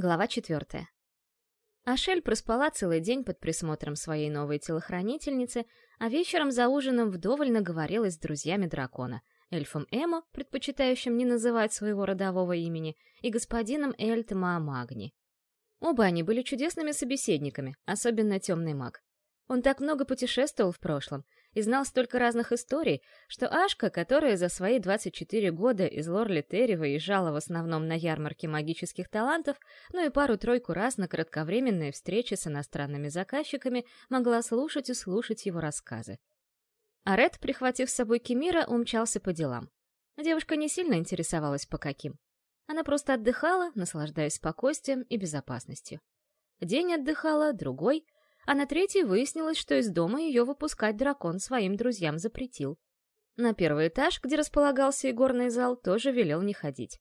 Глава четвертая. Ашель проспала целый день под присмотром своей новой телохранительницы, а вечером за ужином вдоволь наговорилась с друзьями дракона, эльфом Эмо, предпочитающим не называть своего родового имени, и господином Эльт Маамагни. Оба они были чудесными собеседниками, особенно темный маг. Он так много путешествовал в прошлом и знал столько разных историй, что Ашка, которая за свои 24 года из Лорли-Терри выезжала в основном на ярмарке магических талантов, ну и пару-тройку раз на кратковременные встречи с иностранными заказчиками, могла слушать и слушать его рассказы. А Ред, прихватив с собой Кемира, умчался по делам. Девушка не сильно интересовалась, по каким. Она просто отдыхала, наслаждаясь спокойствием и безопасностью. День отдыхала, другой — а на третий выяснилось, что из дома ее выпускать дракон своим друзьям запретил. На первый этаж, где располагался игорный зал, тоже велел не ходить.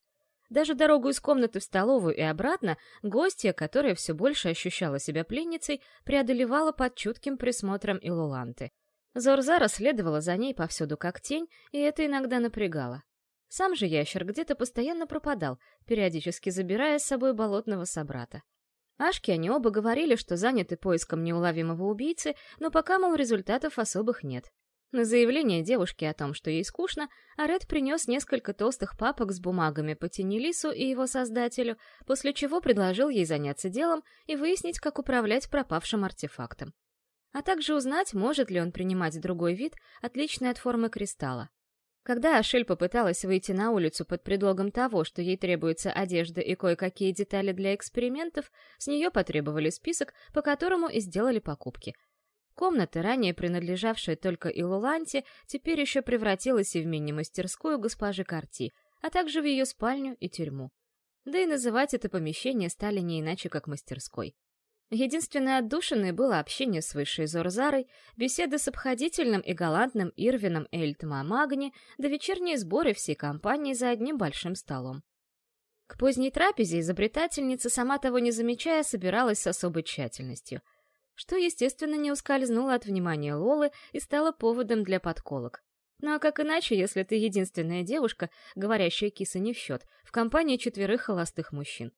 Даже дорогу из комнаты в столовую и обратно гостья, которая все больше ощущала себя пленницей, преодолевала под чутким присмотром Илуланты. Зорзара следовала за ней повсюду как тень, и это иногда напрягало. Сам же ящер где-то постоянно пропадал, периодически забирая с собой болотного собрата. Ашки они оба говорили, что заняты поиском неуловимого убийцы, но пока, мол, результатов особых нет. На заявление девушки о том, что ей скучно, Аред принес несколько толстых папок с бумагами по Тенелису и его создателю, после чего предложил ей заняться делом и выяснить, как управлять пропавшим артефактом. А также узнать, может ли он принимать другой вид, отличный от формы кристалла. Когда Ашель попыталась выйти на улицу под предлогом того, что ей требуется одежда и кое-какие детали для экспериментов, с нее потребовали список, по которому и сделали покупки. Комната, ранее принадлежавшая только Илуланте, теперь еще превратилась и в мини-мастерскую госпожи Карти, а также в ее спальню и тюрьму. Да и называть это помещение стали не иначе, как мастерской. Единственной отдушиной было общение с высшей Зорзарой, беседы с обходительным и галантным Ирвином Эльтма Магни, да вечерние сборы всей компании за одним большим столом. К поздней трапезе изобретательница, сама того не замечая, собиралась с особой тщательностью, что, естественно, не ускользнуло от внимания Лолы и стало поводом для подколок. Ну а как иначе, если ты единственная девушка, говорящая киса не в счет, в компании четверых холостых мужчин?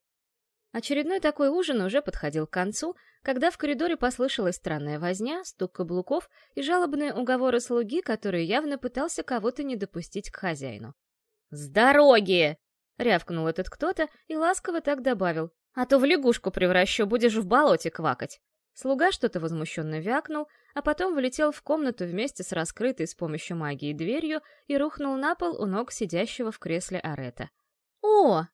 Очередной такой ужин уже подходил к концу, когда в коридоре послышалась странная возня, стук каблуков и жалобные уговоры слуги, который явно пытался кого-то не допустить к хозяину. «С дороги!» — рявкнул этот кто-то и ласково так добавил. «А то в лягушку превращу, будешь в болоте квакать!» Слуга что-то возмущенно вякнул, а потом влетел в комнату вместе с раскрытой с помощью магии дверью и рухнул на пол у ног сидящего в кресле Арета. «О,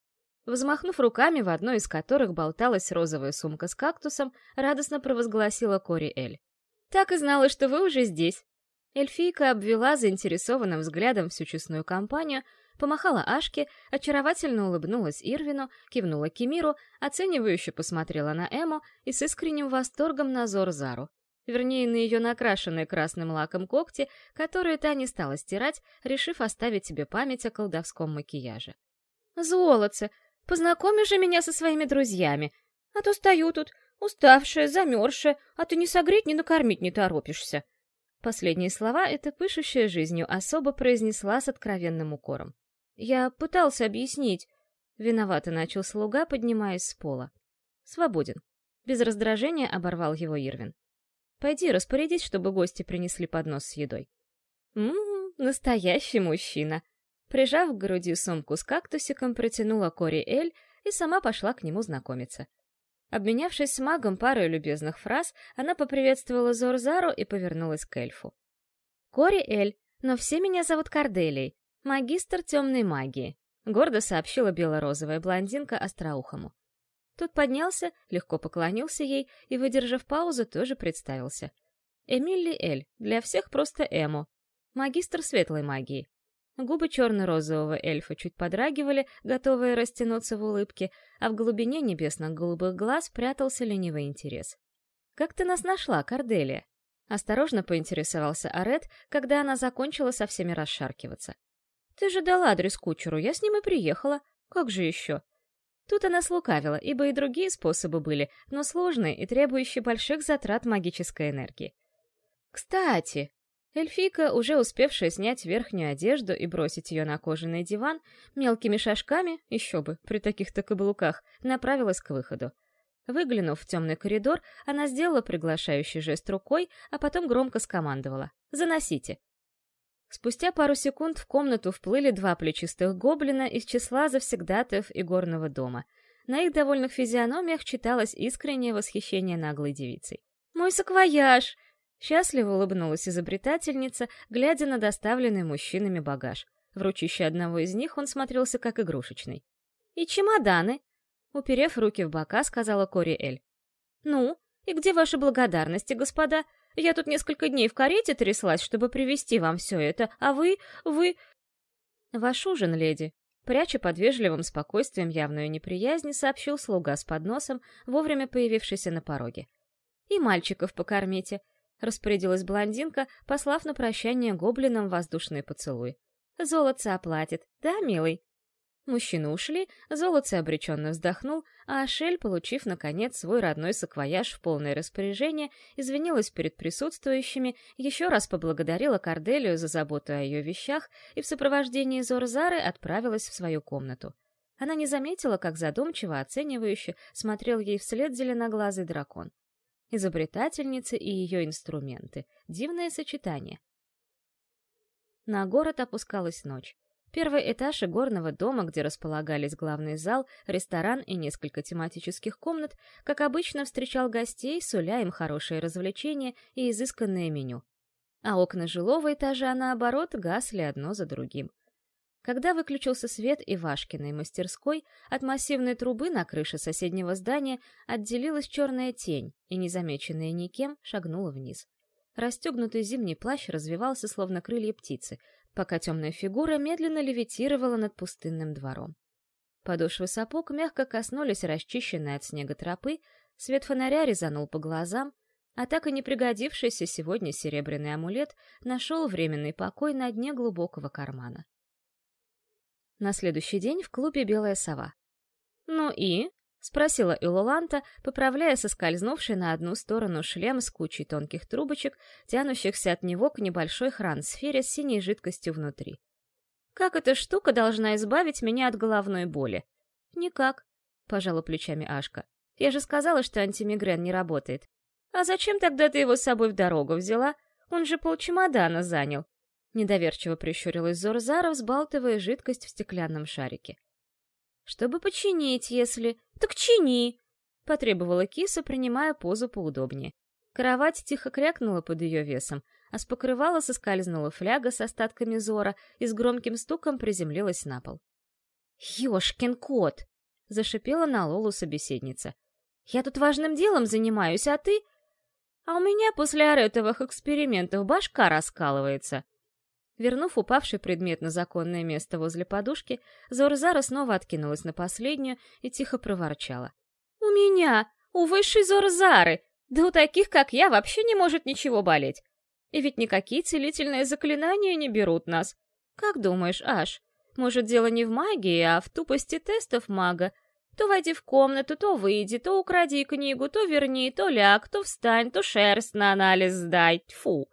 Взмахнув руками, в одной из которых болталась розовая сумка с кактусом, радостно провозгласила Кори Эль. «Так и знала, что вы уже здесь». Эльфийка обвела заинтересованным взглядом всю честную компанию, помахала Ашке, очаровательно улыбнулась Ирвину, кивнула Кемиру, оценивающе посмотрела на Эму и с искренним восторгом на Зорзару. Вернее, на ее накрашенные красным лаком когти, которые та не стала стирать, решив оставить себе память о колдовском макияже. «Золотце! Познакомишь же меня со своими друзьями, а то стою тут, уставшая, замерзшая, а ты ни согреть, ни накормить не торопишься». Последние слова эта пышущая жизнью особо произнесла с откровенным укором. «Я пытался объяснить». Виновато начал слуга, поднимаясь с пола. «Свободен». Без раздражения оборвал его Ирвин. «Пойди, распорядись, чтобы гости принесли поднос с едой». «Ммм, настоящий мужчина», Прижав к груди сумку с кактусиком, протянула Кори Эль и сама пошла к нему знакомиться. Обменявшись с магом парой любезных фраз, она поприветствовала Зорзару и повернулась к эльфу. «Кори Эль, но все меня зовут Корделией, магистр темной магии», — гордо сообщила бело-розовая блондинка остроухому. Тот поднялся, легко поклонился ей и, выдержав паузу, тоже представился. Эмилли Эль, для всех просто Эмо, магистр светлой магии. Губы черно-розового эльфа чуть подрагивали, готовые растянуться в улыбке, а в глубине небесно-голубых глаз прятался ленивый интерес. «Как ты нас нашла, Корделия?» Осторожно поинтересовался Арет, когда она закончила со всеми расшаркиваться. «Ты же дала адрес кучеру, я с ним и приехала. Как же еще?» Тут она слукавила, ибо и другие способы были, но сложные и требующие больших затрат магической энергии. «Кстати!» Эльфийка, уже успевшая снять верхнюю одежду и бросить ее на кожаный диван, мелкими шажками, еще бы, при таких-то каблуках, направилась к выходу. Выглянув в темный коридор, она сделала приглашающий жест рукой, а потом громко скомандовала «Заносите». Спустя пару секунд в комнату вплыли два плечистых гоблина из числа завсегдатаев игорного дома. На их довольных физиономиях читалось искреннее восхищение наглой девицей. «Мой саквояж!» Счастливо улыбнулась изобретательница, глядя на доставленный мужчинами багаж. В ручище одного из них он смотрелся как игрушечный. «И чемоданы?» Уперев руки в бока, сказала Кори Эль. «Ну, и где ваши благодарности, господа? Я тут несколько дней в карете тряслась, чтобы привезти вам все это, а вы... вы...» «Ваш ужин, леди», пряча под вежливым спокойствием явную неприязнь, сообщил слуга с подносом, вовремя появившийся на пороге. «И мальчиков покормите. — распорядилась блондинка, послав на прощание гоблинам воздушный поцелуй. «Золотце оплатит, да, милый?» Мужчины ушли, Золотце обреченно вздохнул, а Ашель, получив, наконец, свой родной саквояж в полное распоряжение, извинилась перед присутствующими, еще раз поблагодарила Корделию за заботу о ее вещах и в сопровождении Зорзары отправилась в свою комнату. Она не заметила, как задумчиво оценивающе смотрел ей вслед зеленоглазый дракон изобретательница и ее инструменты. Дивное сочетание. На город опускалась ночь. Первый этаж игорного дома, где располагались главный зал, ресторан и несколько тематических комнат, как обычно встречал гостей, суля им хорошее развлечение и изысканное меню. А окна жилого этажа, наоборот, гасли одно за другим. Когда выключился свет Ивашкиной мастерской, от массивной трубы на крыше соседнего здания отделилась черная тень и, незамеченная никем, шагнула вниз. Расстегнутый зимний плащ развивался, словно крылья птицы, пока темная фигура медленно левитировала над пустынным двором. Подошвы сапог мягко коснулись расчищенной от снега тропы, свет фонаря резанул по глазам, а так и не пригодившийся сегодня серебряный амулет нашел временный покой на дне глубокого кармана. На следующий день в клубе «Белая сова». «Ну и?» — спросила Илоланта, поправляя соскользнувший на одну сторону шлем с кучей тонких трубочек, тянущихся от него к небольшой хран-сфере с синей жидкостью внутри. «Как эта штука должна избавить меня от головной боли?» «Никак», — пожала плечами Ашка. «Я же сказала, что антимигрен не работает». «А зачем тогда ты его с собой в дорогу взяла? Он же полчемодана занял. Недоверчиво прищурилась Зорзара, взбалтывая жидкость в стеклянном шарике. «Чтобы починить, если...» «Так чини!» — потребовала киса, принимая позу поудобнее. Кровать тихо крякнула под ее весом, а с покрывала соскользнула фляга с остатками зора и с громким стуком приземлилась на пол. «Ёшкин кот!» — зашипела на Лолу собеседница. «Я тут важным делом занимаюсь, а ты...» «А у меня после аретовых экспериментов башка раскалывается!» Вернув упавший предмет на законное место возле подушки, Зорзара снова откинулась на последнюю и тихо проворчала. «У меня! У высшей Зорзары! Да у таких, как я, вообще не может ничего болеть! И ведь никакие целительные заклинания не берут нас! Как думаешь, Аш, может, дело не в магии, а в тупости тестов мага? То войди в комнату, то выйди, то укради книгу, то верни, то ляг, то встань, то шерсть на анализ сдай. Тьфу!»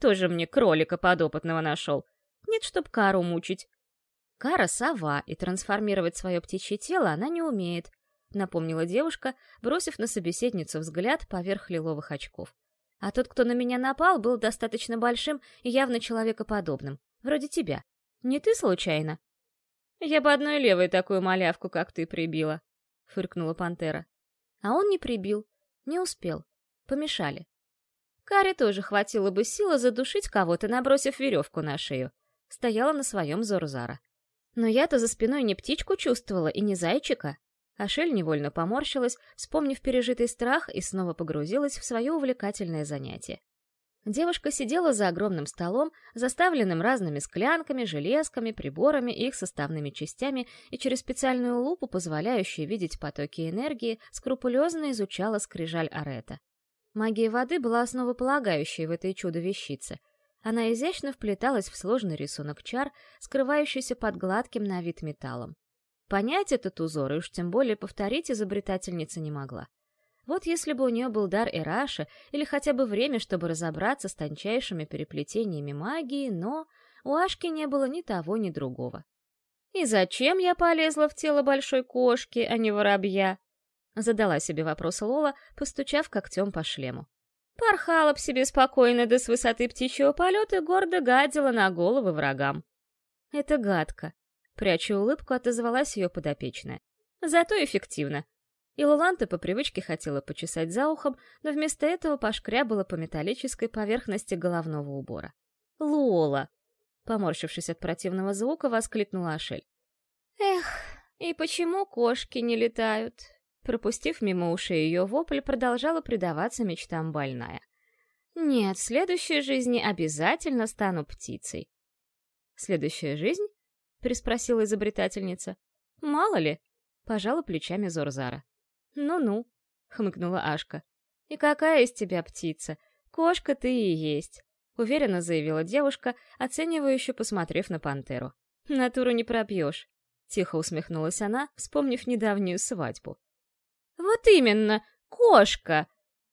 Тоже мне кролика подопытного нашел. Нет, чтоб Кару мучить. Кара — сова, и трансформировать свое птичье тело она не умеет, напомнила девушка, бросив на собеседницу взгляд поверх лиловых очков. А тот, кто на меня напал, был достаточно большим и явно человекоподобным. Вроде тебя. Не ты случайно? Я бы одной левой такую малявку, как ты, прибила, — фыркнула пантера. А он не прибил, не успел. Помешали. Каре тоже хватило бы силы задушить кого-то, набросив веревку на шею. Стояла на своем Зорзара. Но я-то за спиной не птичку чувствовала и не зайчика. Ашель невольно поморщилась, вспомнив пережитый страх, и снова погрузилась в свое увлекательное занятие. Девушка сидела за огромным столом, заставленным разными склянками, железками, приборами и их составными частями, и через специальную лупу, позволяющую видеть потоки энергии, скрупулезно изучала скрижаль Арета. Магия воды была основополагающей в этой чудо-вещице. Она изящно вплеталась в сложный рисунок чар, скрывающийся под гладким на вид металлом. Понять этот узор и уж тем более повторить изобретательница не могла. Вот если бы у нее был дар Эраша или хотя бы время, чтобы разобраться с тончайшими переплетениями магии, но у Ашки не было ни того, ни другого. «И зачем я полезла в тело большой кошки, а не воробья?» Задала себе вопрос Лола, постучав когтем по шлему. Порхала б себе спокойно, да с высоты птичьего полета гордо гадила на головы врагам. «Это гадко», — пряча улыбку, отозвалась ее подопечная. «Зато эффективно». И Луланта по привычке хотела почесать за ухом, но вместо этого пошкрябала по металлической поверхности головного убора. «Лола!» Поморщившись от противного звука, воскликнула Ашель. «Эх, и почему кошки не летают?» Пропустив мимо ушей ее вопль, продолжала предаваться мечтам больная. «Нет, в следующей жизни обязательно стану птицей». «Следующая жизнь?» — приспросила изобретательница. «Мало ли», — пожала плечами Зорзара. «Ну-ну», — хмыкнула Ашка. «И какая из тебя птица? Кошка ты и есть уверенно заявила девушка, оценивающе посмотрев на пантеру. «Натуру не пропьешь», — тихо усмехнулась она, вспомнив недавнюю свадьбу. «Вот именно! Кошка!»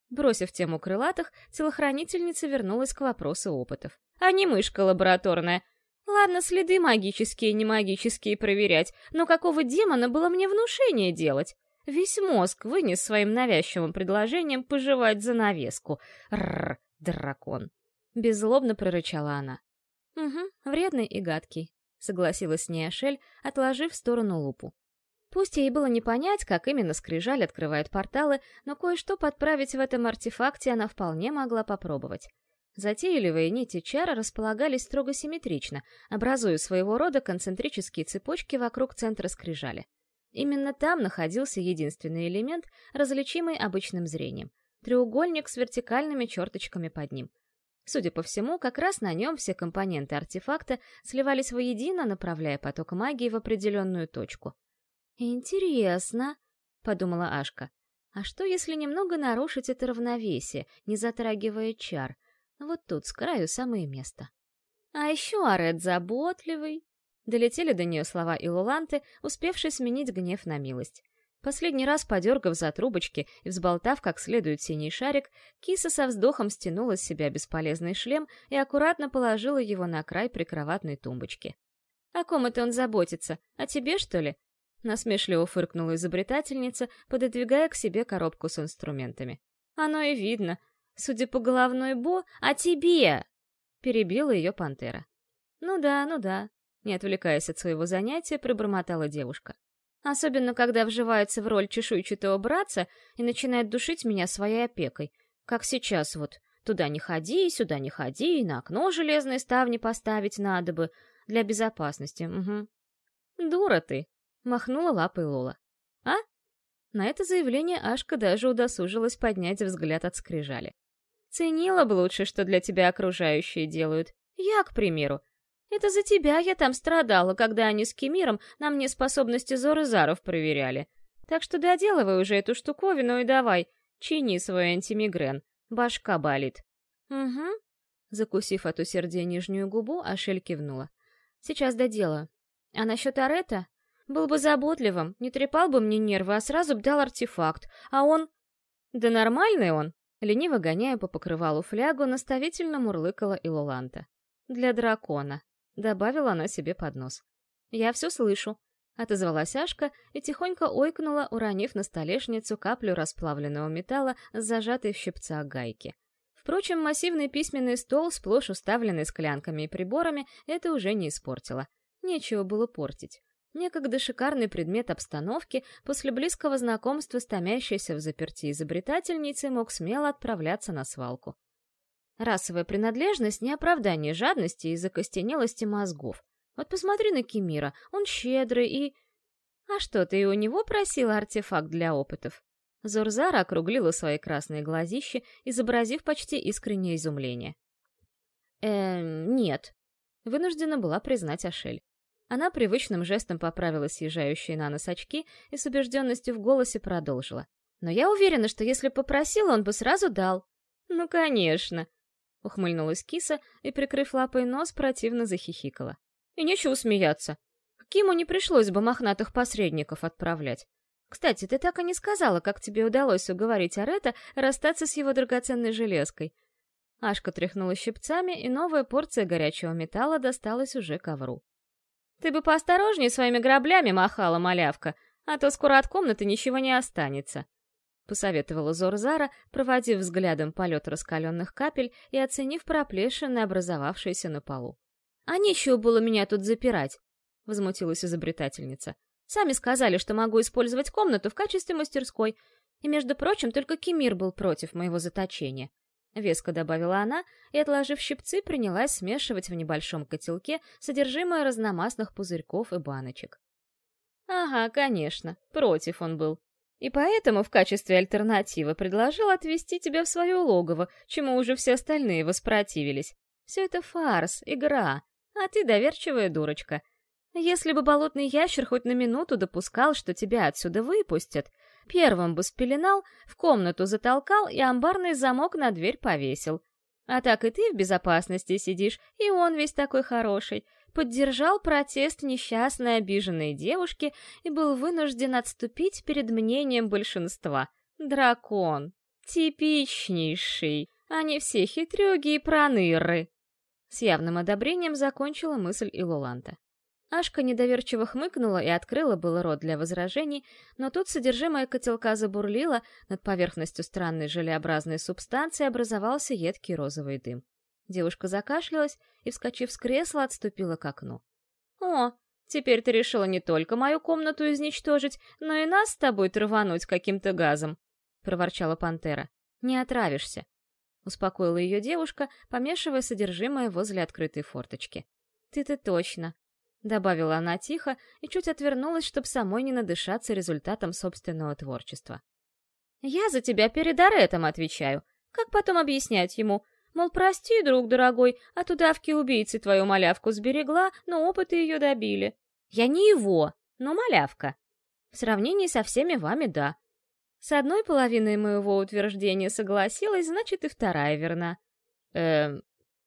Бросив тему крылатых, телохранительница вернулась к вопросу опытов. «А не мышка лабораторная. Ладно, следы магические и немагические проверять, но какого демона было мне внушение делать? Весь мозг вынес своим навязчивым предложением пожевать занавеску. Рррр, дракон. Беззлобно прорычала она. «Угу, вредный и гадкий», — согласилась Ашель, отложив в сторону лупу. Пусть ей было не понять, как именно скрижаль открывает порталы, но кое-что подправить в этом артефакте она вполне могла попробовать. Затейливые нити чара располагались строго симметрично, образуя своего рода концентрические цепочки вокруг центра скрижали. Именно там находился единственный элемент, различимый обычным зрением — треугольник с вертикальными черточками под ним — Судя по всему, как раз на нем все компоненты артефакта сливались воедино, направляя поток магии в определенную точку. «Интересно», — подумала Ашка. «А что, если немного нарушить это равновесие, не затрагивая чар? Вот тут, с краю, самое место». «А еще Аред заботливый», — долетели до нее слова Илуланты, успевшей сменить гнев на милость. Последний раз подергав за трубочки и взболтав как следует синий шарик, киса со вздохом стянула с себя бесполезный шлем и аккуратно положила его на край прикроватной тумбочки. «О ком это он заботится? О тебе, что ли?» Насмешливо фыркнула изобретательница, пододвигая к себе коробку с инструментами. «Оно и видно. Судя по головной бо, о тебе!» Перебила ее пантера. «Ну да, ну да», не отвлекаясь от своего занятия, пробормотала девушка. Особенно, когда вживается в роль чешуйчатого братца и начинает душить меня своей опекой. Как сейчас вот. Туда не ходи, сюда не ходи, на окно железные ставни поставить надо бы. Для безопасности, угу. «Дура ты!» — махнула лапой Лола. «А?» На это заявление Ашка даже удосужилась поднять взгляд от скрижали. «Ценила бы лучше, что для тебя окружающие делают. Я, к примеру. Это за тебя я там страдала, когда они с Кемиром на мне способности Зоры-Заров проверяли. Так что доделывай уже эту штуковину и давай, чини свой антимигрен. Башка болит. Угу. Закусив от усердия нижнюю губу, Ашель кивнула. Сейчас доделаю. А насчет Арета? Был бы заботливым, не трепал бы мне нервы, а сразу б дал артефакт. А он... Да нормальный он. Лениво гоняя по покрывалу флягу, наставительно мурлыкала Илоланта. Для дракона. Добавила она себе под нос. «Я все слышу», — отозвалась Ашка и тихонько ойкнула, уронив на столешницу каплю расплавленного металла с зажатой в щипцах гайки. Впрочем, массивный письменный стол, сплошь уставленный склянками и приборами, это уже не испортило. Нечего было портить. Некогда шикарный предмет обстановки после близкого знакомства с томящейся в заперти изобретательницей мог смело отправляться на свалку. Расовая принадлежность — не оправдание жадности и закостенелости мозгов. Вот посмотри на Кемира, он щедрый и... А что, ты и у него просила артефакт для опытов? Зорзара округлила свои красные глазища, изобразив почти искреннее изумление. «Эм, нет», — вынуждена была признать Ашель. Она привычным жестом поправила съезжающие на нос очки и с убежденностью в голосе продолжила. «Но я уверена, что если попросил, он бы сразу дал». «Ну, конечно», Ухмыльнулась киса и, прикрыв лапой нос, противно захихикала. И нечего смеяться. Киму не пришлось бы мохнатых посредников отправлять. Кстати, ты так и не сказала, как тебе удалось уговорить Арета расстаться с его драгоценной железкой. Ашка тряхнула щипцами, и новая порция горячего металла досталась уже ковру. «Ты бы поосторожнее своими граблями махала, малявка, а то скоро от комнаты ничего не останется», — посоветовала Зорзара, проводив взглядом полет раскаленных капель и оценив проплешины, образовавшиеся на полу. «А нечего было меня тут запирать», — возмутилась изобретательница. «Сами сказали, что могу использовать комнату в качестве мастерской, и, между прочим, только Кемир был против моего заточения. Веско добавила она и, отложив щипцы, принялась смешивать в небольшом котелке содержимое разномастных пузырьков и баночек. Ага, конечно, против он был. И поэтому в качестве альтернативы предложил отвезти тебя в свое логово, чему уже все остальные воспротивились. Все это фарс, игра, а ты доверчивая дурочка. Если бы болотный ящер хоть на минуту допускал, что тебя отсюда выпустят, Первым бы спеленал, в комнату затолкал и амбарный замок на дверь повесил. А так и ты в безопасности сидишь, и он весь такой хороший. Поддержал протест несчастной обиженной девушки и был вынужден отступить перед мнением большинства. Дракон. Типичнейший. Они все хитрюги и проныры. С явным одобрением закончила мысль Илуланта. Ашка недоверчиво хмыкнула и открыла было рот для возражений, но тут содержимое котелка забурлило, над поверхностью странной желеобразной субстанции образовался едкий розовый дым. Девушка закашлялась и, вскочив с кресла, отступила к окну. «О, теперь ты решила не только мою комнату изничтожить, но и нас с тобой травануть каким-то газом», — проворчала пантера. «Не отравишься», — успокоила ее девушка, помешивая содержимое возле открытой форточки. «Ты-то точно», добавила она тихо и чуть отвернулась, чтобы самой не надышаться результатом собственного творчества. «Я за тебя перед Аретом отвечаю. Как потом объяснять ему? Мол, прости, друг дорогой, от удавки убийцы твою малявку сберегла, но опыты ее добили. Я не его, но малявка. В сравнении со всеми вами, да. С одной половиной моего утверждения согласилась, значит, и вторая верна. Эм,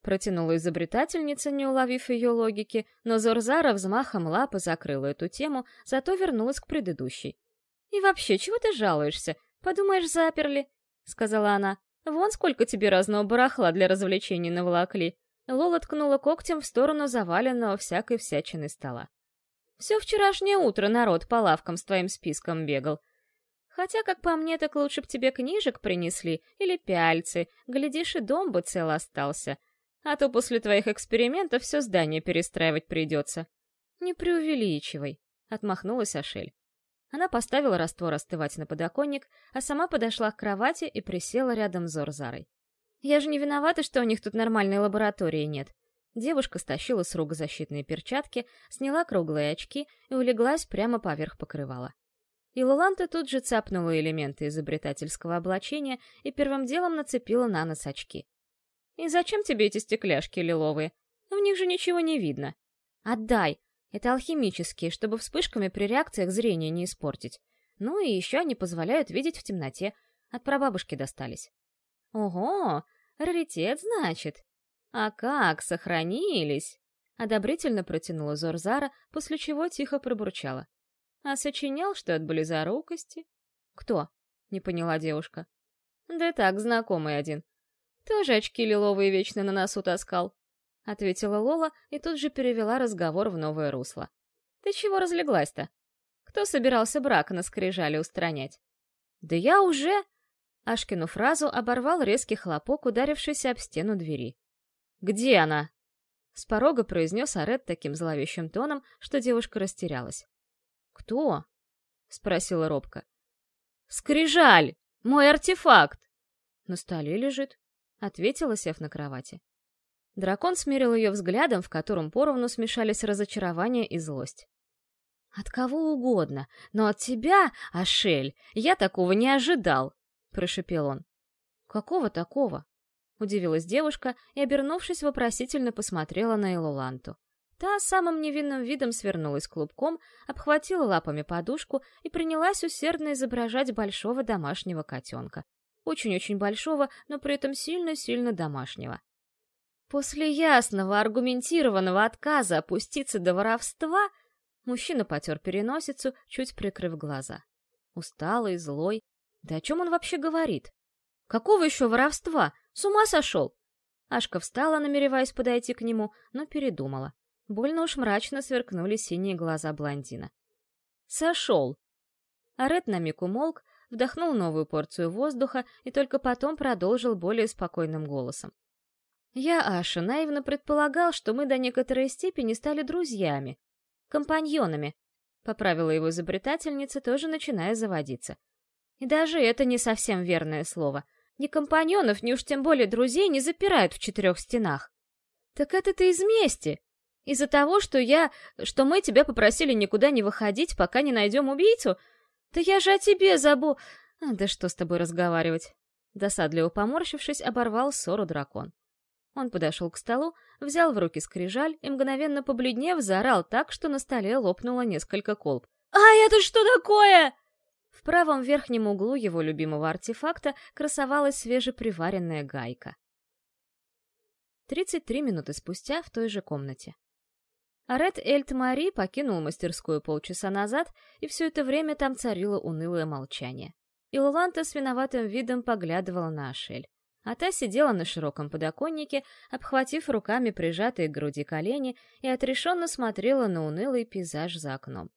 Протянула изобретательница, не уловив ее логики, но Зорзара взмахом лапы закрыла эту тему, зато вернулась к предыдущей. «И вообще, чего ты жалуешься? Подумаешь, заперли?» — сказала она. «Вон сколько тебе разного барахла для развлечений наволокли». Лола ткнула когтем в сторону заваленного всякой всячины стола. «Все вчерашнее утро народ по лавкам с твоим списком бегал. Хотя, как по мне, так лучше б тебе книжек принесли или пяльцы, глядишь, и дом бы цел остался а то после твоих экспериментов все здание перестраивать придется. Не преувеличивай, отмахнулась Ашель. Она поставила раствор остывать на подоконник, а сама подошла к кровати и присела рядом с Зорзарой. Я же не виновата, что у них тут нормальной лаборатории нет. Девушка стащила с рук защитные перчатки, сняла круглые очки и улеглась прямо поверх покрывала. И Лоланта тут же цапнула элементы изобретательского облачения и первым делом нацепила на нос очки. И зачем тебе эти стекляшки лиловые? В них же ничего не видно. Отдай. Это алхимические, чтобы вспышками при реакциях зрения не испортить. Ну и еще они позволяют видеть в темноте. От прабабушки достались. Ого, раритет, значит. А как, сохранились? Одобрительно протянула Зорзара, после чего тихо пробурчала. А сочинял, что от близорукости? Кто? Не поняла девушка. Да так, знакомый один. Тоже очки лиловые вечно на носу таскал. Ответила Лола и тут же перевела разговор в новое русло. Ты чего разлеглась-то? Кто собирался брак на скрижале устранять? Да я уже... Ашкину фразу оборвал резкий хлопок, ударившийся об стену двери. «Где она?» С порога произнес Арет таким зловещим тоном, что девушка растерялась. «Кто?» — спросила робко. «Скрижаль! Мой артефакт!» «На столе лежит», — ответила, сев на кровати. Дракон смерил ее взглядом, в котором поровну смешались разочарование и злость. «От кого угодно, но от тебя, Ашель, я такого не ожидал!» — прошепел он. «Какого такого?» — удивилась девушка и, обернувшись, вопросительно посмотрела на Элуланту. Та самым невинным видом свернулась клубком, обхватила лапами подушку и принялась усердно изображать большого домашнего котенка, очень-очень большого, но при этом сильно-сильно домашнего. После ясного, аргументированного отказа опуститься до воровства, мужчина потер переносицу, чуть прикрыв глаза. Усталый, злой. Да о чем он вообще говорит? Какого еще воровства? С ума сошел? Ашка встала, намереваясь подойти к нему, но передумала. Больно уж мрачно сверкнули синие глаза блондина. «Сошел!» Арет на миг умолк, вдохнул новую порцию воздуха и только потом продолжил более спокойным голосом. «Я, Аша, наивно предполагал, что мы до некоторой степени стали друзьями, компаньонами», — поправила его изобретательница, тоже начиная заводиться. И даже это не совсем верное слово. Ни компаньонов, ни уж тем более друзей не запирают в четырех стенах. «Так это ты из мести!» Из-за того, что я... что мы тебя попросили никуда не выходить, пока не найдем убийцу? Да я же о тебе забу... А, да что с тобой разговаривать? Досадливо поморщившись, оборвал ссору дракон. Он подошел к столу, взял в руки скрижаль и, мгновенно побледнев, заорал так, что на столе лопнуло несколько колб. «А это что такое?» В правом верхнем углу его любимого артефакта красовалась свежеприваренная гайка. 33 минуты спустя в той же комнате. Арет Эльт-Мари покинул мастерскую полчаса назад, и все это время там царило унылое молчание. И Луланта с виноватым видом поглядывала на Ашель. А та сидела на широком подоконнике, обхватив руками прижатые к груди колени, и отрешенно смотрела на унылый пейзаж за окном.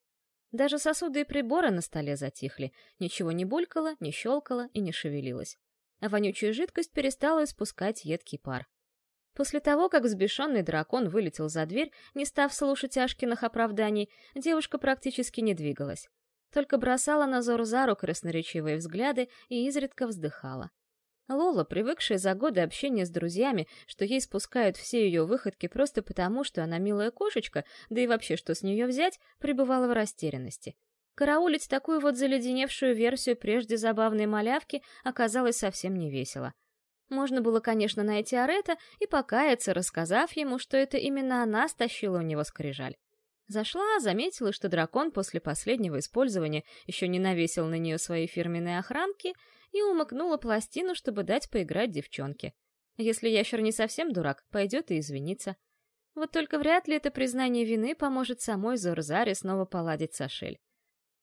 Даже сосуды и приборы на столе затихли, ничего не булькало, не щелкало и не шевелилось. А вонючая жидкость перестала испускать едкий пар. После того, как взбешенный дракон вылетел за дверь, не став слушать Ашкиных оправданий, девушка практически не двигалась. Только бросала на Зору-Зару красноречивые взгляды и изредка вздыхала. Лола, привыкшая за годы общения с друзьями, что ей спускают все ее выходки просто потому, что она милая кошечка, да и вообще, что с нее взять, пребывала в растерянности. Караулить такую вот заледеневшую версию прежде забавной малявки оказалось совсем не весело. Можно было, конечно, найти Арета и покаяться, рассказав ему, что это именно она стащила у него скрижаль. Зашла, заметила, что дракон после последнего использования еще не навесил на нее свои фирменные охранки и умыкнула пластину, чтобы дать поиграть девчонке. Если ящер не совсем дурак, пойдет и извинится. Вот только вряд ли это признание вины поможет самой Зорзаре снова поладить с Ашель.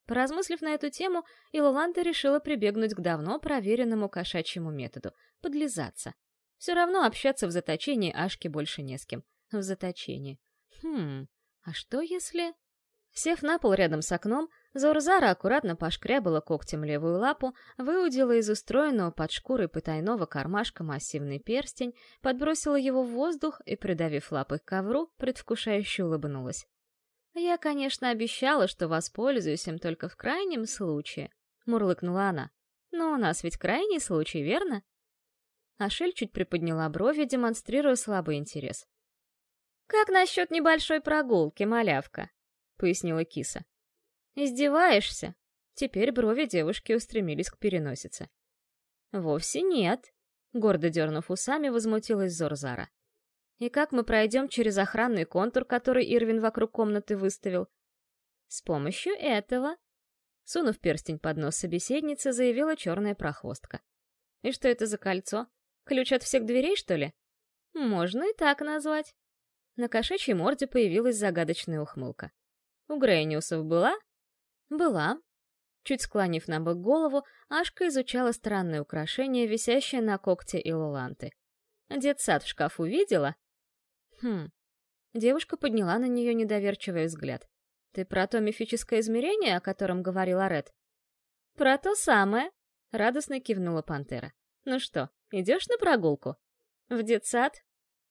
Поразмыслив на эту тему, Илоланда решила прибегнуть к давно проверенному кошачьему методу — подлизаться. Все равно общаться в заточении Ашке больше не с кем. В заточении. Хм, а что если... Сев на пол рядом с окном, Зорзара аккуратно пошкрябала когтем левую лапу, выудила из устроенного под шкурой потайного кармашка массивный перстень, подбросила его в воздух и, придавив лапой к ковру, предвкушающе улыбнулась. «Я, конечно, обещала, что воспользуюсь им только в крайнем случае», — мурлыкнула она. «Но у нас ведь крайний случай, верно?» Ашель чуть приподняла брови, демонстрируя слабый интерес. «Как насчет небольшой прогулки, малявка?» — пояснила киса. «Издеваешься?» Теперь брови девушки устремились к переносице. «Вовсе нет», — гордо дернув усами, возмутилась Зорзара. И как мы пройдем через охранный контур, который Ирвин вокруг комнаты выставил? С помощью этого. Сунув перстень под нос собеседницы, заявила черная прохвостка. И что это за кольцо? Ключ от всех дверей, что ли? Можно и так назвать. На кошачьей морде появилась загадочная ухмылка. У Грейниусов была? Была. Чуть склонив на бок голову, Ашка изучала странное украшение, висящее на когте Илоланты. Детсад в шкафу видела? Хм. Девушка подняла на нее недоверчивый взгляд. Ты про то мифическое измерение, о котором говорил Арет? Про то самое, радостно кивнула пантера. Ну что, идешь на прогулку? В детсад?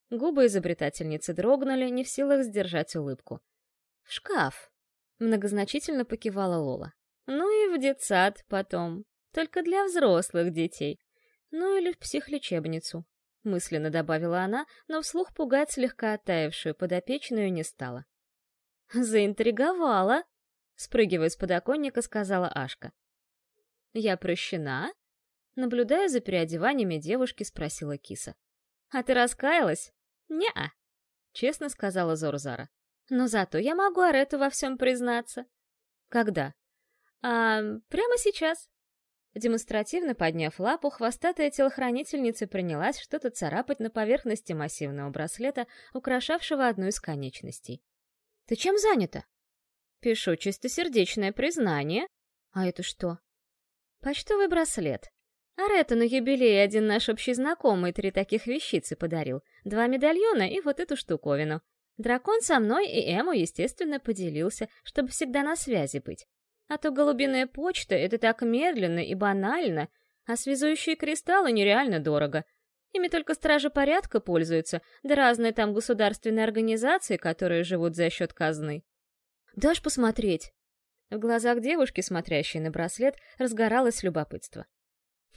Губы изобретательницы дрогнули, не в силах сдержать улыбку. В шкаф. Многозначительно покивала Лола. Ну и в детсад потом. Только для взрослых детей. Ну или в психлечебницу. — мысленно добавила она, но вслух пугать слегка оттаившую подопечную не стала. «Заинтриговала!» — спрыгивая с подоконника, сказала Ашка. «Я прощена?» — наблюдая за переодеваниями девушки, спросила киса. «А ты раскаялась?» «Не-а», — честно сказала Зорзара. «Но зато я могу Арету во всем признаться». «Когда?» «А, прямо сейчас», Демонстративно подняв лапу, хвостатая телохранительница принялась что-то царапать на поверхности массивного браслета, украшавшего одну из конечностей. «Ты чем занята?» «Пишу чистосердечное признание». «А это что, Почтовый браслет. Арета на юбилей один наш общий знакомый три таких вещицы подарил. Два медальона и вот эту штуковину. Дракон со мной и Эму, естественно, поделился, чтобы всегда на связи быть. А то голубиная почта — это так медленно и банально, а связующие кристаллы нереально дорого. Ими только стражи порядка пользуются, да разные там государственные организации, которые живут за счет казны. «Дашь посмотреть?» В глазах девушки, смотрящей на браслет, разгоралось любопытство.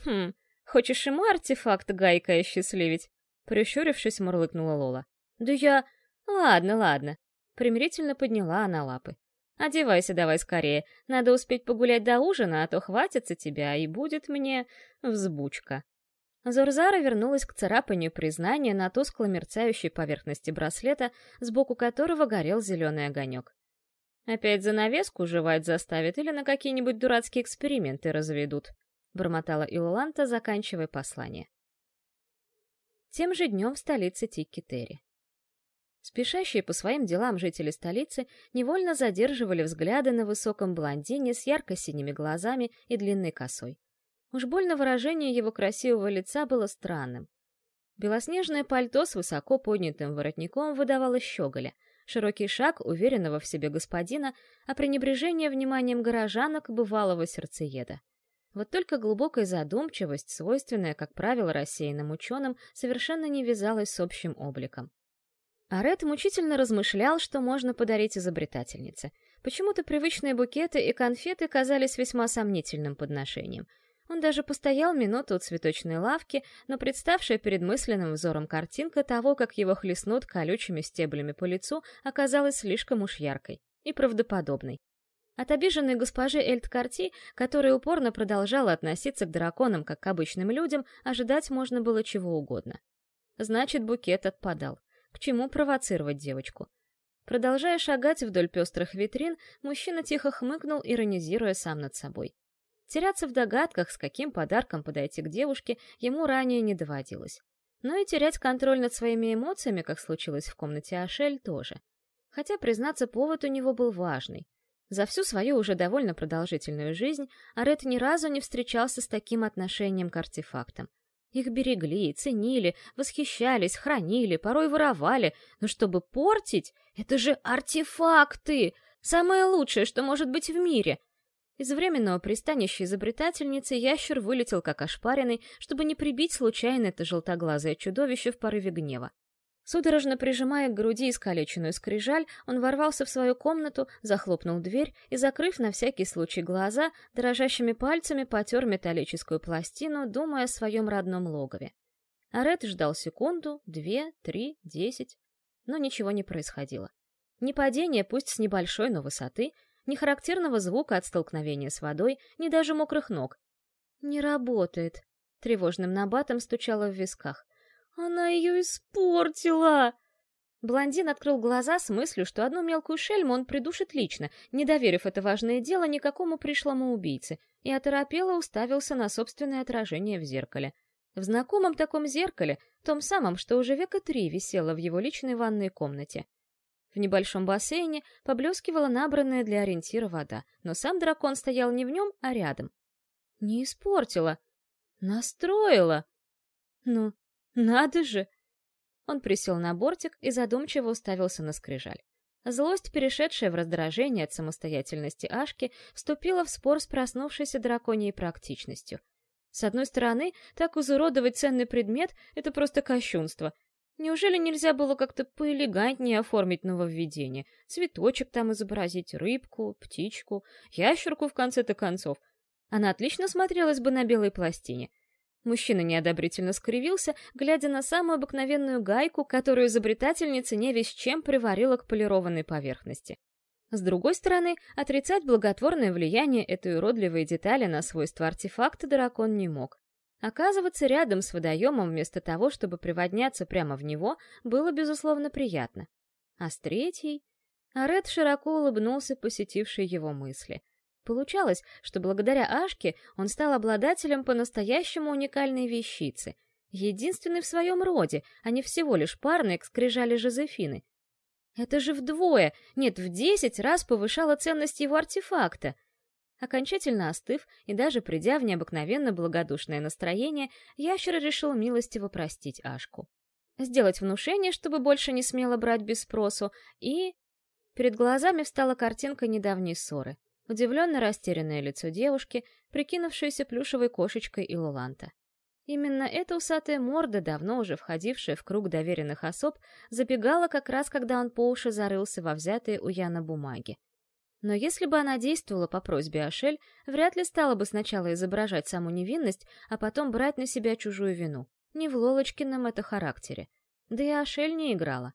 «Хм, хочешь ему артефакт гайка осчастливить?» Прищурившись, мурлыкнула Лола. «Да я... Ладно, ладно». Примирительно подняла она лапы. «Одевайся давай скорее. Надо успеть погулять до ужина, а то хватится тебя, и будет мне... взбучка». Зорзара вернулась к царапанию признания на тускло мерцающей поверхности браслета, сбоку которого горел зеленый огонек. Опять занавеску жевать заставят или на какие-нибудь дурацкие эксперименты разведут, бормотала Илоланта, заканчивая послание. Тем же днем в столице Тикки-Терри. Спешащие по своим делам жители столицы невольно задерживали взгляды на высоком блондине с ярко-синими глазами и длинной косой. Уж больно выражение его красивого лица было странным. Белоснежное пальто с высоко поднятым воротником выдавало щеголя — широкий шаг уверенного в себе господина, а пренебрежение вниманием горожанок бывалого сердцееда. Вот только глубокая задумчивость, свойственная, как правило, рассеянным ученым, совершенно не вязалась с общим обликом. Арет мучительно размышлял, что можно подарить изобретательнице. Почему-то привычные букеты и конфеты казались весьма сомнительным подношением — он даже постоял минуту у цветочной лавки, но представшая перед мысленным взором картинка того, как его хлестнут колючими стеблями по лицу, оказалась слишком уж яркой и правдоподобной. От обиженной госпожи Эльткарти, которая упорно продолжала относиться к драконам как к обычным людям, ожидать можно было чего угодно. Значит, букет отпадал. К чему провоцировать девочку? Продолжая шагать вдоль пестрых витрин, мужчина тихо хмыкнул, иронизируя сам над собой. Теряться в догадках, с каким подарком подойти к девушке, ему ранее не доводилось. Но и терять контроль над своими эмоциями, как случилось в комнате Ашель, тоже. Хотя, признаться, повод у него был важный. За всю свою уже довольно продолжительную жизнь Арет ни разу не встречался с таким отношением к артефактам. Их берегли, ценили, восхищались, хранили, порой воровали, но чтобы портить, это же артефакты! Самое лучшее, что может быть в мире — из временного пристанища изобретательницы ящер вылетел как ошпаренный, чтобы не прибить случайно это желтоглазое чудовище в порыве гнева. Судорожно прижимая к груди искалеченную скрижаль, он ворвался в свою комнату, захлопнул дверь и, закрыв на всякий случай глаза, дрожащими пальцами потер металлическую пластину, думая о своем родном логове. Арет ждал секунду, две, три, десять, но ничего не происходило. Ни падение, пусть с небольшой, но высоты — ни характерного звука от столкновения с водой, ни даже мокрых ног. «Не работает», — тревожным набатом стучало в висках. «Она ее испортила!» Блондин открыл глаза с мыслью, что одну мелкую шельму он придушит лично, не доверив это важное дело никакому пришлому убийце, и оторопело уставился на собственное отражение в зеркале. В знакомом таком зеркале, том самом, что уже века три висело в его личной ванной комнате. В небольшом бассейне поблескивала набранная для ориентира вода, но сам дракон стоял не в нем, а рядом. Не испортила. Настроила. Ну, надо же! Он присел на бортик и задумчиво уставился на скрижаль. Злость, перешедшая в раздражение от самостоятельности Ашки, вступила в спор с проснувшейся драконьей практичностью. С одной стороны, так изуродовать ценный предмет — это просто кощунство, Неужели нельзя было как-то поэлегантнее оформить нововведение? Цветочек там изобразить, рыбку, птичку, ящерку в конце-то концов. Она отлично смотрелась бы на белой пластине. Мужчина неодобрительно скривился, глядя на самую обыкновенную гайку, которую изобретательница не весь чем приварила к полированной поверхности. С другой стороны, отрицать благотворное влияние этой уродливой детали на свойства артефакта дракон не мог. Оказываться рядом с водоемом вместо того, чтобы приводняться прямо в него, было, безусловно, приятно. А с третьей... Аред широко улыбнулся посетившей его мысли. Получалось, что благодаря Ашке он стал обладателем по-настоящему уникальной вещицы, единственной в своем роде, а не всего лишь парной, к скрижали Жозефины. Это же вдвое, нет, в десять раз повышало ценность его артефакта. Окончательно остыв и даже придя в необыкновенно благодушное настроение, ящер решил милостиво простить Ашку. Сделать внушение, чтобы больше не смело брать без спросу, и... Перед глазами встала картинка недавней ссоры. Удивленно растерянное лицо девушки, прикинувшееся плюшевой кошечкой и Луланта. Именно эта усатая морда, давно уже входившая в круг доверенных особ, забегала как раз, когда он по уши зарылся во взятые у Яна бумаги. Но если бы она действовала по просьбе Ашель, вряд ли стала бы сначала изображать саму невинность, а потом брать на себя чужую вину. Не в Лолочкином это характере. Да и Ашель не играла.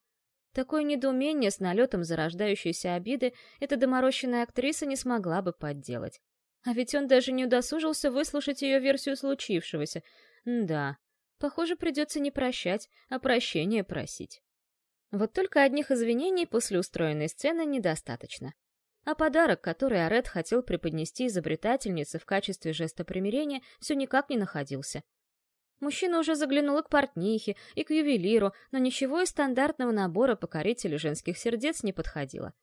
Такое недоумение с налетом зарождающейся обиды эта доморощенная актриса не смогла бы подделать. А ведь он даже не удосужился выслушать ее версию случившегося. Да, похоже, придется не прощать, а прощения просить. Вот только одних извинений после устроенной сцены недостаточно. А подарок, который Арет хотел преподнести изобретательнице в качестве жеста примирения, все никак не находился. Мужчина уже заглянул к портнихе, и к ювелиру, но ничего из стандартного набора покорителей женских сердец не подходило.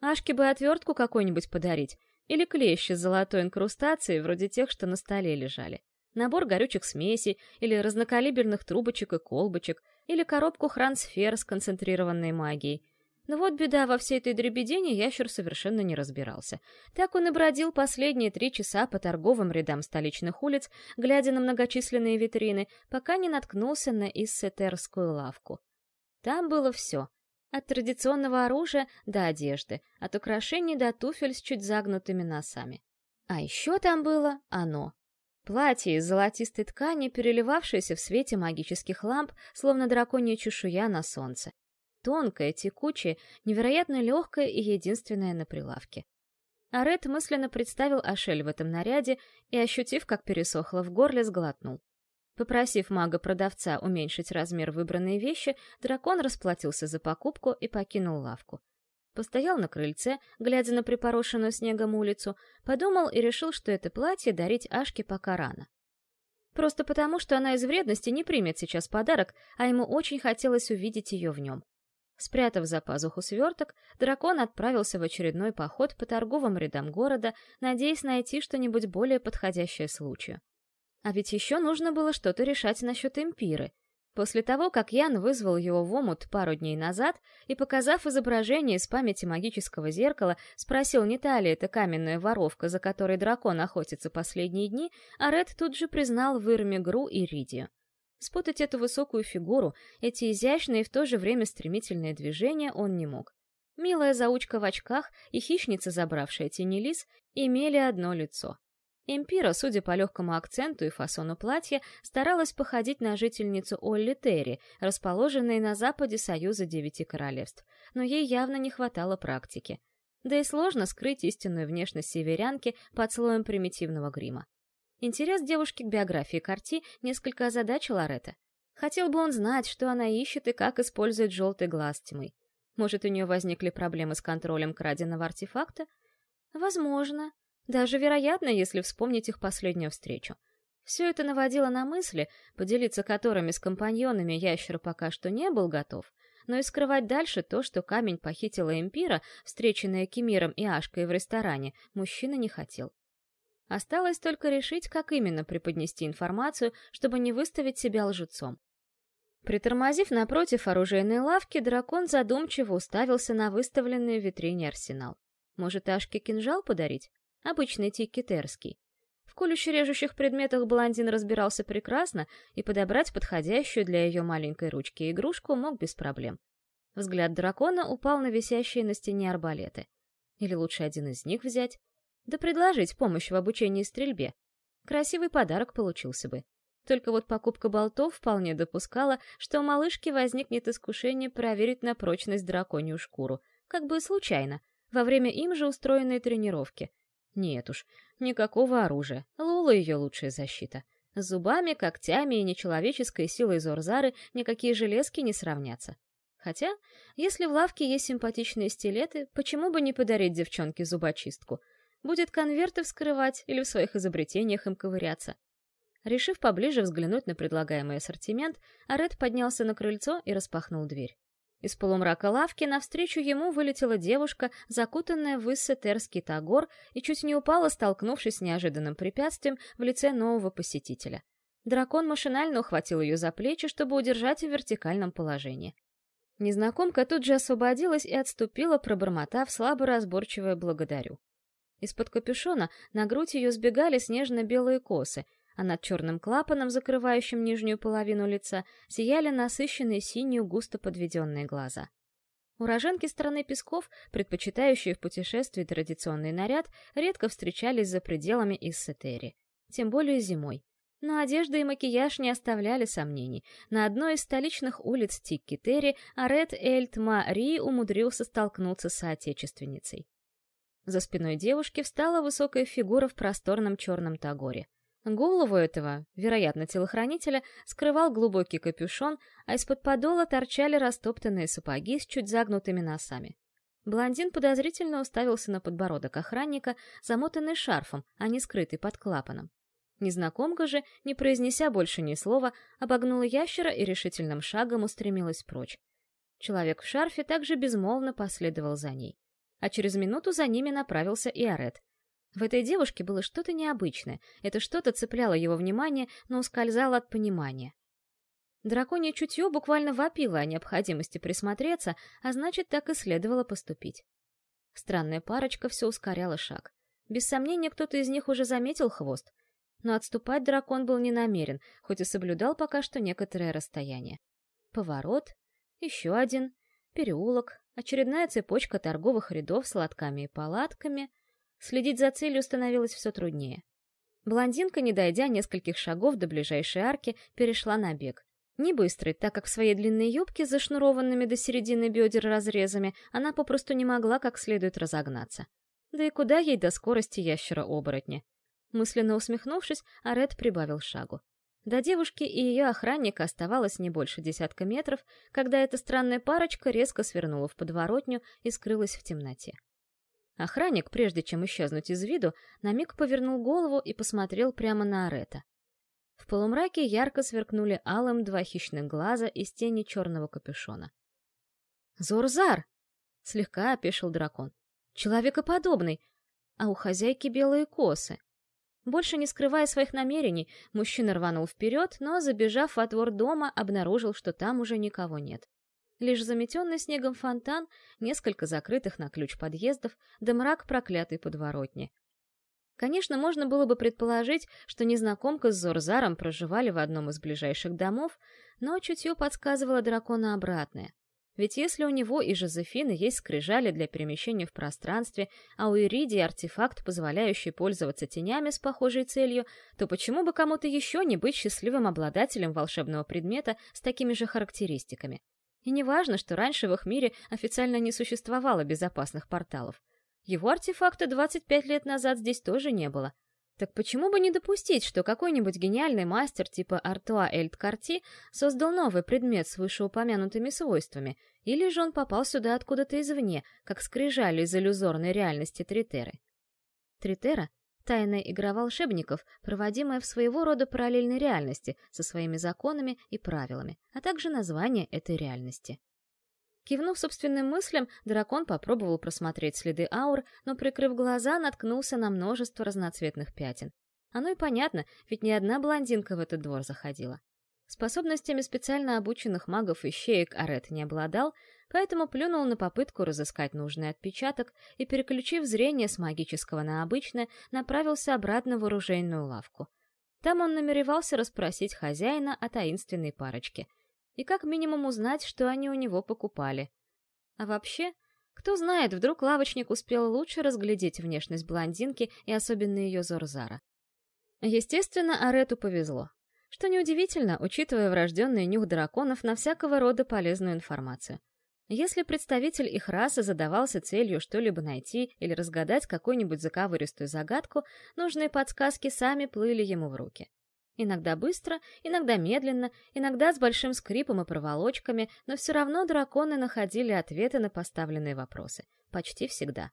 Ашке бы отвертку какой-нибудь подарить, или клещи с золотой инкрустацией, вроде тех, что на столе лежали. Набор горючих смесей, или разнокалиберных трубочек и колбочек, или коробку хрансфер с концентрированной магией. Но вот беда, во всей этой дребедени ящер совершенно не разбирался. Так он и бродил последние три часа по торговым рядам столичных улиц, глядя на многочисленные витрины, пока не наткнулся на иссетерскую лавку. Там было все. От традиционного оружия до одежды, от украшений до туфель с чуть загнутыми носами. А еще там было оно. Платье из золотистой ткани, переливавшееся в свете магических ламп, словно драконья чешуя на солнце. Тонкая, текучая, невероятно легкая и единственная на прилавке. Арет мысленно представил Ашель в этом наряде и, ощутив, как пересохло в горле, сглотнул. Попросив мага-продавца уменьшить размер выбранной вещи, дракон расплатился за покупку и покинул лавку. Постоял на крыльце, глядя на припорошенную снегом улицу, подумал и решил, что это платье дарить Ашке пока рано. Просто потому, что она из вредности не примет сейчас подарок, а ему очень хотелось увидеть ее в нем. Спрятав за пазуху сверток, дракон отправился в очередной поход по торговым рядам города, надеясь найти что-нибудь более подходящее случаю. А ведь еще нужно было что-то решать насчет импиры. После того, как Ян вызвал его в омут пару дней назад и, показав изображение из памяти магического зеркала, спросил, не та ли это каменная воровка, за которой дракон охотится последние дни, а Ред тут же признал в Ирме Гру и Ридию. Спутать эту высокую фигуру, эти изящные и в то же время стремительные движения он не мог. Милая заучка в очках и хищница, забравшая тени лис, имели одно лицо. Эмпира, судя по легкому акценту и фасону платья, старалась походить на жительницу Олли Терри, расположенной на западе Союза Девяти Королевств, но ей явно не хватало практики. Да и сложно скрыть истинную внешность северянки под слоем примитивного грима. Интерес девушки к биографии Карти несколько озадачил Аретта. Хотел бы он знать, что она ищет и как использует желтый глаз тьмы. Может, у нее возникли проблемы с контролем краденого артефакта? Возможно. Даже вероятно, если вспомнить их последнюю встречу. Все это наводило на мысли, поделиться которыми с компаньонами ящер пока что не был готов, но и скрывать дальше то, что камень похитила Эмпира, встреченная Кемиром и Ашкой в ресторане, мужчина не хотел. Осталось только решить, как именно преподнести информацию, чтобы не выставить себя лжецом. Притормозив напротив оружейной лавки, дракон задумчиво уставился на выставленный в витрине арсенал. Может, Ашке кинжал подарить? Обычный тикетерский. В колюще-режущих предметах блондин разбирался прекрасно и подобрать подходящую для ее маленькой ручки игрушку мог без проблем. Взгляд дракона упал на висящие на стене арбалеты. Или лучше один из них взять? Да предложить помощь в обучении стрельбе. Красивый подарок получился бы. Только вот покупка болтов вполне допускала, что у малышки возникнет искушение проверить на прочность драконью шкуру, как бы случайно, во время им же устроенной тренировки. Нет уж, никакого оружия, Лула ее лучшая защита. С зубами, когтями и нечеловеческой силой Зорзары никакие железки не сравнятся. Хотя, если в лавке есть симпатичные стилеты, почему бы не подарить девчонке зубочистку? Будет конверты вскрывать или в своих изобретениях им ковыряться. Решив поближе взглянуть на предлагаемый ассортимент, Арет поднялся на крыльцо и распахнул дверь. Из полумрака лавки навстречу ему вылетела девушка, закутанная в иссетерский тагор, и чуть не упала, столкнувшись с неожиданным препятствием в лице нового посетителя. Дракон машинально ухватил ее за плечи, чтобы удержать в вертикальном положении. Незнакомка тут же освободилась и отступила, пробормотав слабо разборчивое «благодарю». Из-под капюшона на грудь ее сбегали снежно-белые косы, а над черным клапаном, закрывающим нижнюю половину лица, сияли насыщенные синюю густо подведенные глаза. Уроженки страны Песков, предпочитающие в путешествии традиционный наряд, редко встречались за пределами Иссетери, тем более зимой. Но одежда и макияж не оставляли сомнений. На одной из столичных улиц Тиккитери Арет Эльт Мари умудрился столкнуться с соотечественницей. За спиной девушки встала высокая фигура в просторном черном тагоре. Голову этого, вероятно, телохранителя, скрывал глубокий капюшон, а из-под подола торчали растоптанные сапоги с чуть загнутыми носами. Блондин подозрительно уставился на подбородок охранника, замотанный шарфом, а не скрытый под клапаном. Незнакомка же, не произнеся больше ни слова, обогнула ящера и решительным шагом устремилась прочь. Человек в шарфе также безмолвно последовал за ней. А через минуту за ними направился и Арет. В этой девушке было что-то необычное, это что-то цепляло его внимание, но ускользало от понимания. Драконье чутье буквально вопило о необходимости присмотреться, а значит, так и следовало поступить. Странная парочка все ускоряла шаг. Без сомнения, кто-то из них уже заметил хвост, но отступать дракон был не намерен, хоть и соблюдал пока что некоторое расстояние. Поворот, еще один, переулок, очередная цепочка торговых рядов с лотками и палатками. Следить за целью становилось все труднее. Блондинка, не дойдя нескольких шагов до ближайшей арки, перешла на бег. Не быстрый, так как в своей длинной юбке, зашнурованными до середины бедер разрезами, она попросту не могла как следует разогнаться. Да и куда ей до скорости ящера-оборотня? Мысленно усмехнувшись, Арет прибавил шагу. До девушки и ее охранника оставалось не больше десятка метров, когда эта странная парочка резко свернула в подворотню и скрылась в темноте. Охранник, прежде чем исчезнуть из виду, на миг повернул голову и посмотрел прямо на Арета. В полумраке ярко сверкнули алым два хищных глаза из тени черного капюшона. «Зорзар!» — слегка опешил дракон. «Человекоподобный, а у хозяйки белые косы». Больше не скрывая своих намерений, мужчина рванул вперед, но, забежав во двор дома, обнаружил, что там уже никого нет. Лишь заметенный снегом фонтан, несколько закрытых на ключ подъездов, да мрак проклятой подворотни. Конечно, можно было бы предположить, что незнакомка с Зорзаром проживали в одном из ближайших домов, но чутье подсказывало дракона обратное. Ведь если у него и Жозефины есть скрижали для перемещения в пространстве, а у Иридии артефакт, позволяющий пользоваться тенями с похожей целью, то почему бы кому-то еще не быть счастливым обладателем волшебного предмета с такими же характеристиками? И не важно, что раньше в их мире официально не существовало безопасных порталов. Его артефакта 25 лет назад здесь тоже не было, так почему бы не допустить, что какой-нибудь гениальный мастер типа Артуа Эльд Карти создал новый предмет с вышеупомянутыми свойствами, или же он попал сюда откуда-то извне, как скрижали из иллюзорной реальности Тритеры? Тритера — тайная игра волшебников, проводимая в своего рода параллельной реальности со своими законами и правилами, а также название этой реальности. Кивнув собственным мыслям, дракон попробовал просмотреть следы аур, но, прикрыв глаза, наткнулся на множество разноцветных пятен. Оно и понятно, ведь ни одна блондинка в этот двор заходила. Способностями специально обученных магов и щеек Арет не обладал, поэтому плюнул на попытку разыскать нужный отпечаток и, переключив зрение с магического на обычное, направился обратно в оружейную лавку. Там он намеревался расспросить хозяина о таинственной парочке — и как минимум узнать, что они у него покупали. А вообще, кто знает, вдруг лавочник успел лучше разглядеть внешность блондинки и особенно ее Зорзара. Естественно, Арету повезло. Что неудивительно, учитывая врожденный нюх драконов на всякого рода полезную информацию. Если представитель их расы задавался целью что-либо найти или разгадать какую-нибудь заковыристую загадку, нужные подсказки сами плыли ему в руки. Иногда быстро, иногда медленно, иногда с большим скрипом и проволочками, но все равно драконы находили ответы на поставленные вопросы. Почти всегда.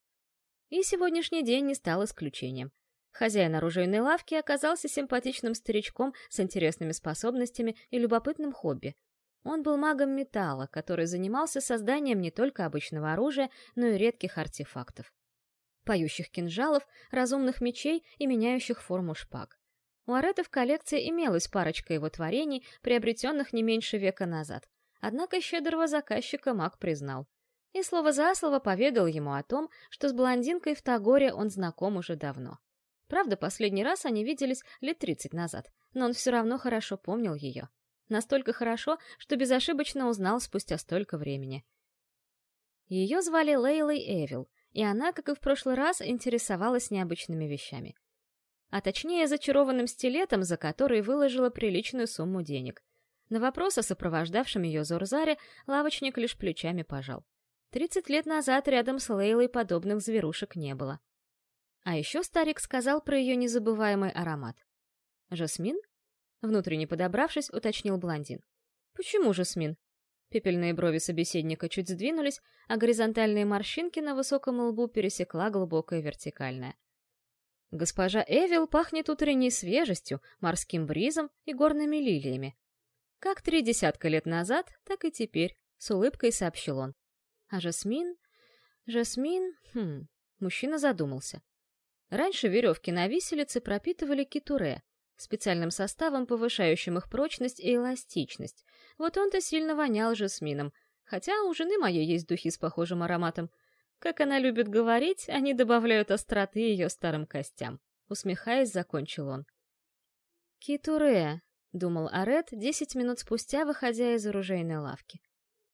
И сегодняшний день не стал исключением. Хозяин оружейной лавки оказался симпатичным старичком с интересными способностями и любопытным хобби. Он был магом металла, который занимался созданием не только обычного оружия, но и редких артефактов. Поющих кинжалов, разумных мечей и меняющих форму шпаг. У Арета в коллекции имелась парочка его творений, приобретенных не меньше века назад. Однако щедрого заказчика маг признал. И слово за слово поведал ему о том, что с блондинкой в Тагоре он знаком уже давно. Правда, последний раз они виделись лет тридцать назад, но он все равно хорошо помнил ее. Настолько хорошо, что безошибочно узнал спустя столько времени. Ее звали Лейлой Эвил, и она, как и в прошлый раз, интересовалась необычными вещами. А точнее, зачарованным стилетом, за который выложила приличную сумму денег. На вопрос о сопровождавшем ее Зорзаре лавочник лишь плечами пожал. Тридцать лет назад рядом с Лейлой подобных зверушек не было. А еще старик сказал про ее незабываемый аромат. «Жасмин?» Внутренне подобравшись, уточнил блондин. «Почему жасмин?» Пепельные брови собеседника чуть сдвинулись, а горизонтальные морщинки на высоком лбу пересекла глубокая вертикальная. Госпожа Эвил пахнет утренней свежестью, морским бризом и горными лилиями. Как три десятка лет назад, так и теперь, с улыбкой сообщил он. А Жасмин... Жасмин... Хм... Мужчина задумался. Раньше веревки на виселице пропитывали китуре, специальным составом, повышающим их прочность и эластичность. Вот он-то сильно вонял жасмином, хотя у жены моей есть духи с похожим ароматом. Как она любит говорить, они добавляют остроты ее старым костям. Усмехаясь, закончил он. «Китуре», — думал Арет десять минут спустя, выходя из оружейной лавки.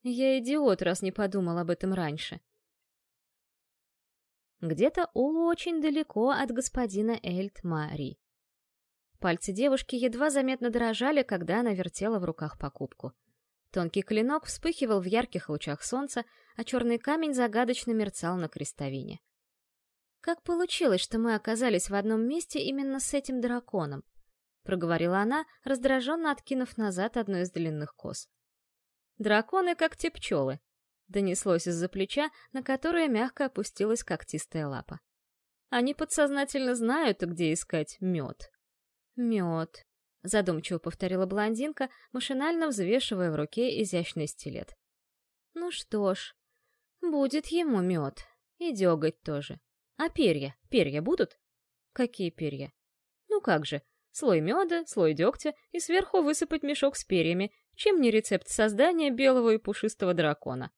«Я идиот, раз не подумал об этом раньше». Где-то очень далеко от господина Эльт Мари. Пальцы девушки едва заметно дрожали, когда она вертела в руках покупку. Тонкий клинок вспыхивал в ярких лучах солнца, а черный камень загадочно мерцал на крестовине. «Как получилось, что мы оказались в одном месте именно с этим драконом?» — проговорила она, раздраженно откинув назад одну из длинных кос. «Драконы, как те пчелы», — донеслось из-за плеча, на которое мягко опустилась когтистая лапа. «Они подсознательно знают, где искать мед». «Мед», — задумчиво повторила блондинка, машинально взвешивая в руке изящный стилет. «Ну что ж, будет ему мед. И деготь тоже. А перья? Перья будут?» «Какие перья?» «Ну как же, слой меда, слой дегтя и сверху высыпать мешок с перьями, чем не рецепт создания белого и пушистого дракона?»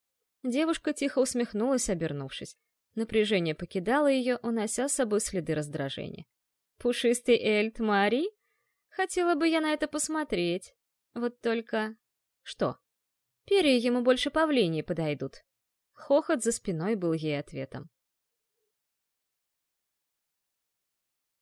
Девушка тихо усмехнулась, обернувшись. Напряжение покидало ее, унося с собой следы раздражения. Пушистый Эльт Мари? Хотела бы я на это посмотреть. Вот только... Что? Перья ему больше павлинии подойдут. Хохот за спиной был ей ответом.